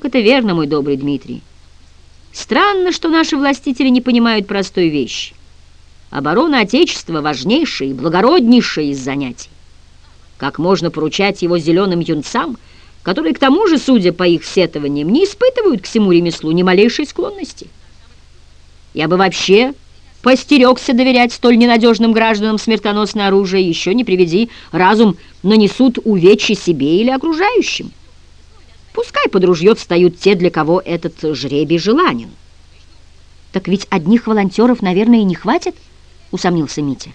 Как это верно, мой добрый Дмитрий. Странно, что наши властители не понимают простой вещи. Оборона Отечества — важнейшее и благороднейшее из занятий. Как можно поручать его зеленым юнцам, которые, к тому же, судя по их сетованиям, не испытывают к всему ремеслу ни малейшей склонности? Я бы вообще постерегся доверять столь ненадежным гражданам смертоносное оружие, еще не приведи, разум нанесут увечья себе или окружающим. Пускай под ружье встают те, для кого этот жребий желанен. Так ведь одних волонтеров, наверное, и не хватит, усомнился Митя.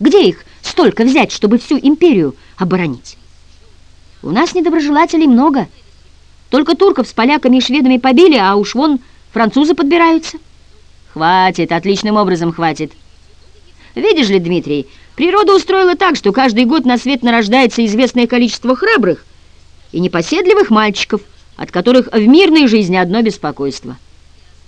Где их столько взять, чтобы всю империю оборонить? У нас недоброжелателей много. Только турков с поляками и шведами побили, а уж вон французы подбираются. Хватит, отличным образом хватит. Видишь ли, Дмитрий, природа устроила так, что каждый год на свет нарождается известное количество храбрых и непоседливых мальчиков, от которых в мирной жизни одно беспокойство.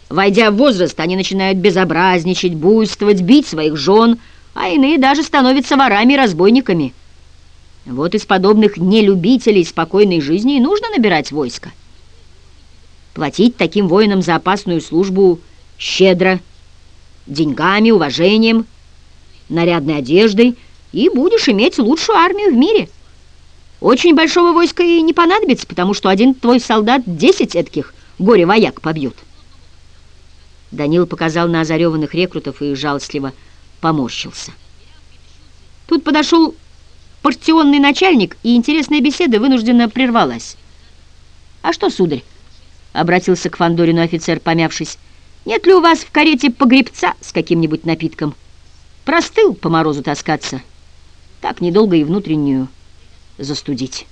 Войдя в возраст, они начинают безобразничать, буйствовать, бить своих жен, а иные даже становятся ворами и разбойниками. Вот из подобных нелюбителей спокойной жизни и нужно набирать войско. Платить таким воинам за опасную службу – щедро, деньгами, уважением, нарядной одеждой, и будешь иметь лучшую армию в мире. Очень большого войска и не понадобится, потому что один твой солдат десять этких горе-вояк побьют. Данил показал на озареванных рекрутов и жалостливо поморщился. Тут подошел партионный начальник, и интересная беседа вынужденно прервалась. «А что, сударь?» — обратился к Фандорину офицер, помявшись. Нет ли у вас в карете погребца с каким-нибудь напитком? Простыл по морозу таскаться. Так недолго и внутреннюю застудить.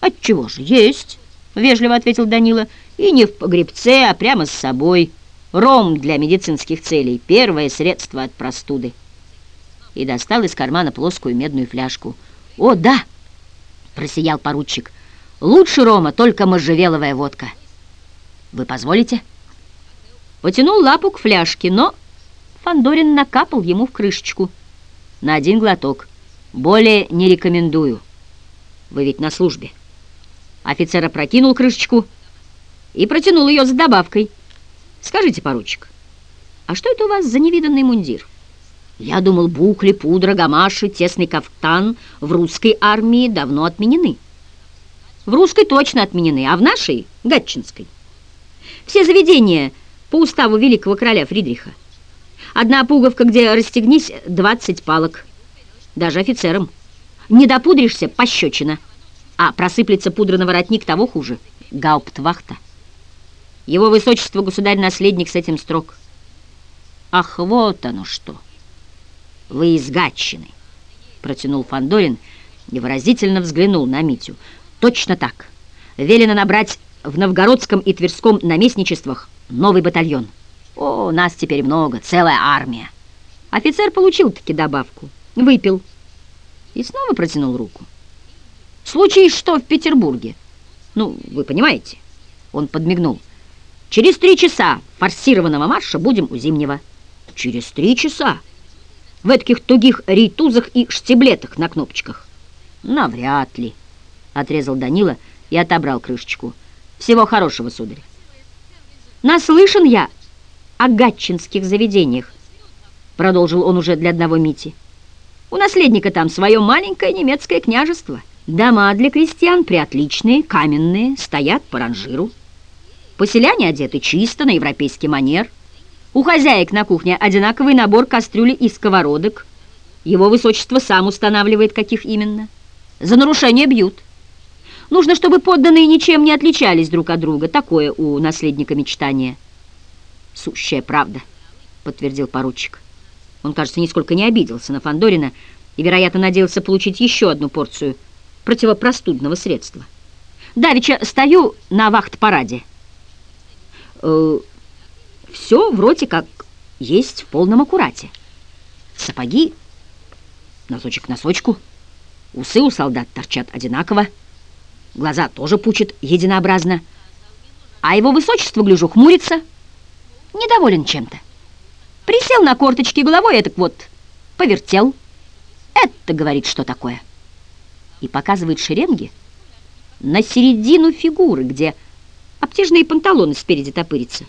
Отчего же? Есть, вежливо ответил Данила. И не в погребце, а прямо с собой. Ром для медицинских целей. Первое средство от простуды. И достал из кармана плоскую медную фляжку. О, да! Просиял поручик. Лучше рома, только можжевеловая водка. Вы позволите? — Потянул лапу к фляжке, но Фандорин накапал ему в крышечку. На один глоток. Более не рекомендую. Вы ведь на службе. Офицер опрокинул крышечку и протянул ее с добавкой. Скажите, поручик, а что это у вас за невиданный мундир? Я думал, букли, пудра, гамаши, тесный кафтан в русской армии давно отменены. В русской точно отменены, а в нашей — гатчинской. Все заведения по уставу великого короля Фридриха. Одна пуговка, где расстегнись, 20 палок. Даже офицерам. Не допудришься — пощечина. А просыплется пудра на воротник, того хуже. Гауптвахта. Его высочество государь-наследник с этим строк. Ах, вот оно что! Вы из Гатчины, протянул Фандорин и выразительно взглянул на Митю. Точно так. Велено набрать в новгородском и тверском наместничествах новый батальон. О, нас теперь много, целая армия. Офицер получил-таки добавку, выпил и снова протянул руку. Случай что в Петербурге? Ну, вы понимаете. Он подмигнул. Через три часа форсированного марша будем у Зимнего. Через три часа? В этих тугих рейтузах и штиблетах на кнопочках? Навряд ли, отрезал Данила и отобрал крышечку. Всего хорошего, сударь. Наслышан я о гатчинских заведениях, продолжил он уже для одного Мити. У наследника там свое маленькое немецкое княжество. Дома для крестьян приотличные, каменные, стоят по ранжиру. Поселяне одеты чисто, на европейский манер. У хозяек на кухне одинаковый набор кастрюли и сковородок. Его высочество сам устанавливает, каких именно. За нарушение бьют. Нужно, чтобы подданные ничем не отличались друг от друга. Такое у наследника мечтание. Сущая правда, подтвердил поручик. Он, кажется, нисколько не обиделся на Фандорина и, вероятно, надеялся получить еще одну порцию противопростудного средства. Давеча стою на вахт-параде. Э, все вроде как есть в полном аккурате. Сапоги, носочек к носочку, усы у солдат торчат одинаково, глаза тоже пучат единообразно. А его высочество, гляжу, хмурится, недоволен чем-то. Присел на корточки головой, это вот повертел. Это, говорит, что такое? И показывает шеренги на середину фигуры, где Обтяжные панталоны спереди топырятся.